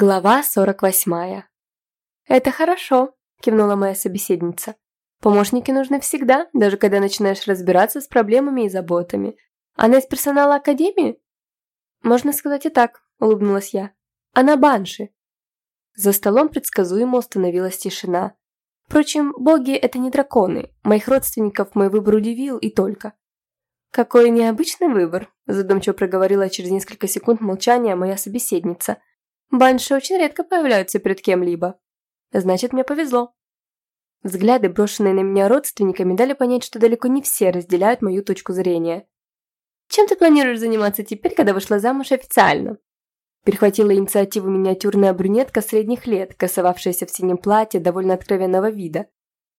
Глава 48. «Это хорошо», – кивнула моя собеседница. «Помощники нужны всегда, даже когда начинаешь разбираться с проблемами и заботами. Она из персонала Академии?» «Можно сказать и так», – улыбнулась я. «Она банши». За столом предсказуемо установилась тишина. Впрочем, боги – это не драконы. Моих родственников мой выбор удивил и только. «Какой необычный выбор», – задумчиво проговорила через несколько секунд молчания моя собеседница – Банши очень редко появляются перед кем-либо. Значит, мне повезло. Взгляды, брошенные на меня родственниками, дали понять, что далеко не все разделяют мою точку зрения. «Чем ты планируешь заниматься теперь, когда вышла замуж официально?» Перехватила инициативу миниатюрная брюнетка средних лет, красовавшаяся в синем платье довольно откровенного вида.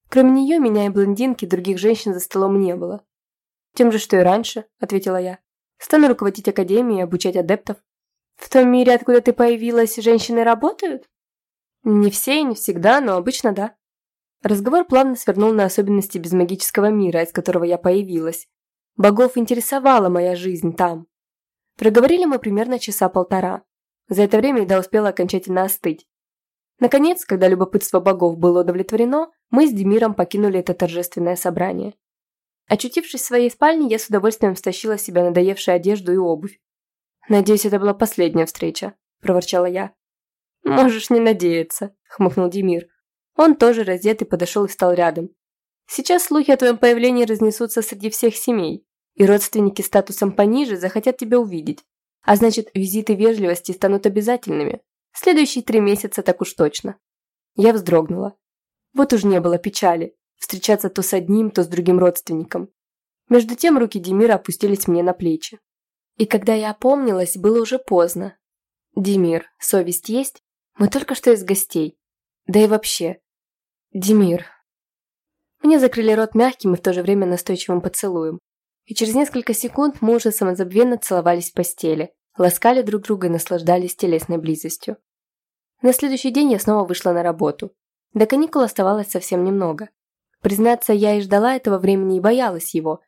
Кроме нее, меня и блондинки, других женщин за столом не было. «Тем же, что и раньше», — ответила я. «Стану руководить академией и обучать адептов». В том мире, откуда ты появилась, женщины работают? Не все и не всегда, но обычно да. Разговор плавно свернул на особенности безмагического мира, из которого я появилась. Богов интересовала моя жизнь там. Проговорили мы примерно часа полтора. За это время еда успела окончательно остыть. Наконец, когда любопытство богов было удовлетворено, мы с Демиром покинули это торжественное собрание. Очутившись в своей спальне, я с удовольствием стащила с себя надоевшую одежду и обувь. «Надеюсь, это была последняя встреча», – проворчала я. «Можешь не надеяться», – хмыкнул Демир. Он тоже раздет и подошел и встал рядом. «Сейчас слухи о твоем появлении разнесутся среди всех семей, и родственники статусом пониже захотят тебя увидеть. А значит, визиты вежливости станут обязательными. Следующие три месяца так уж точно». Я вздрогнула. Вот уж не было печали. Встречаться то с одним, то с другим родственником. Между тем руки Демира опустились мне на плечи. И когда я опомнилась, было уже поздно. «Демир, совесть есть? Мы только что из гостей. Да и вообще. Демир». Мне закрыли рот мягким и в то же время настойчивым поцелуем. И через несколько секунд мы уже самозабвенно целовались в постели, ласкали друг друга и наслаждались телесной близостью. На следующий день я снова вышла на работу. До каникул оставалось совсем немного. Признаться, я и ждала этого времени и боялась его,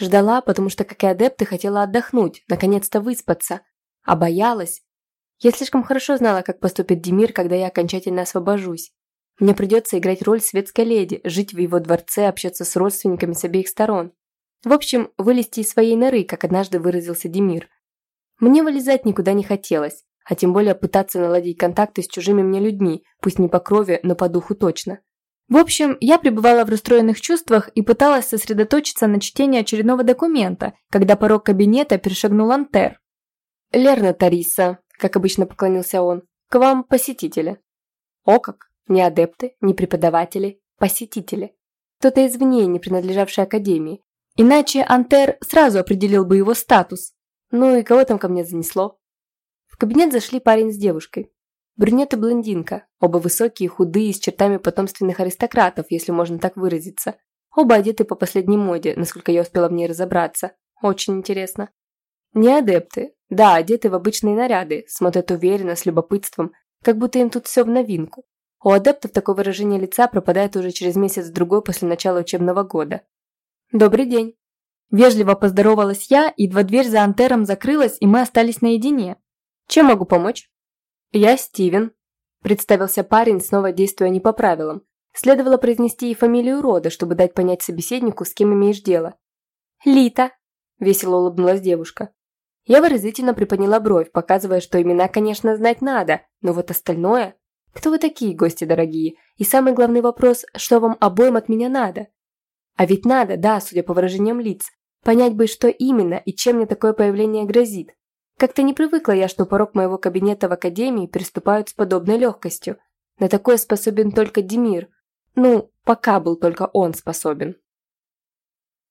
Ждала, потому что, как и адепты, хотела отдохнуть, наконец-то выспаться. А боялась. Я слишком хорошо знала, как поступит Демир, когда я окончательно освобожусь. Мне придется играть роль светской леди, жить в его дворце, общаться с родственниками с обеих сторон. В общем, вылезти из своей норы, как однажды выразился Демир. Мне вылезать никуда не хотелось, а тем более пытаться наладить контакты с чужими мне людьми, пусть не по крови, но по духу точно. В общем, я пребывала в расстроенных чувствах и пыталась сосредоточиться на чтении очередного документа, когда порог кабинета перешагнул Антер. «Лерна Тариса», как обычно поклонился он, – «к вам посетители». О как! Не адепты, не преподаватели, посетители. Кто-то извне, не принадлежавший Академии. Иначе Антер сразу определил бы его статус. Ну и кого там ко мне занесло? В кабинет зашли парень с девушкой. Брюнет и блондинка, оба высокие, худые, с чертами потомственных аристократов, если можно так выразиться. Оба одеты по последней моде, насколько я успела в ней разобраться. Очень интересно. Не адепты. Да, одеты в обычные наряды, смотрят уверенно, с любопытством, как будто им тут все в новинку. У адептов такое выражение лица пропадает уже через месяц-другой после начала учебного года. «Добрый день!» Вежливо поздоровалась я, едва дверь за Антером закрылась, и мы остались наедине. «Чем могу помочь?» «Я Стивен», – представился парень, снова действуя не по правилам. Следовало произнести и фамилию рода, чтобы дать понять собеседнику, с кем имеешь дело. «Лита», – весело улыбнулась девушка. Я выразительно приподняла бровь, показывая, что имена, конечно, знать надо, но вот остальное... Кто вы такие, гости дорогие? И самый главный вопрос, что вам обоим от меня надо? А ведь надо, да, судя по выражениям лиц, понять бы, что именно и чем мне такое появление грозит. Как-то не привыкла я, что порог моего кабинета в академии приступают с подобной легкостью. На такое способен только Демир. Ну, пока был только он способен.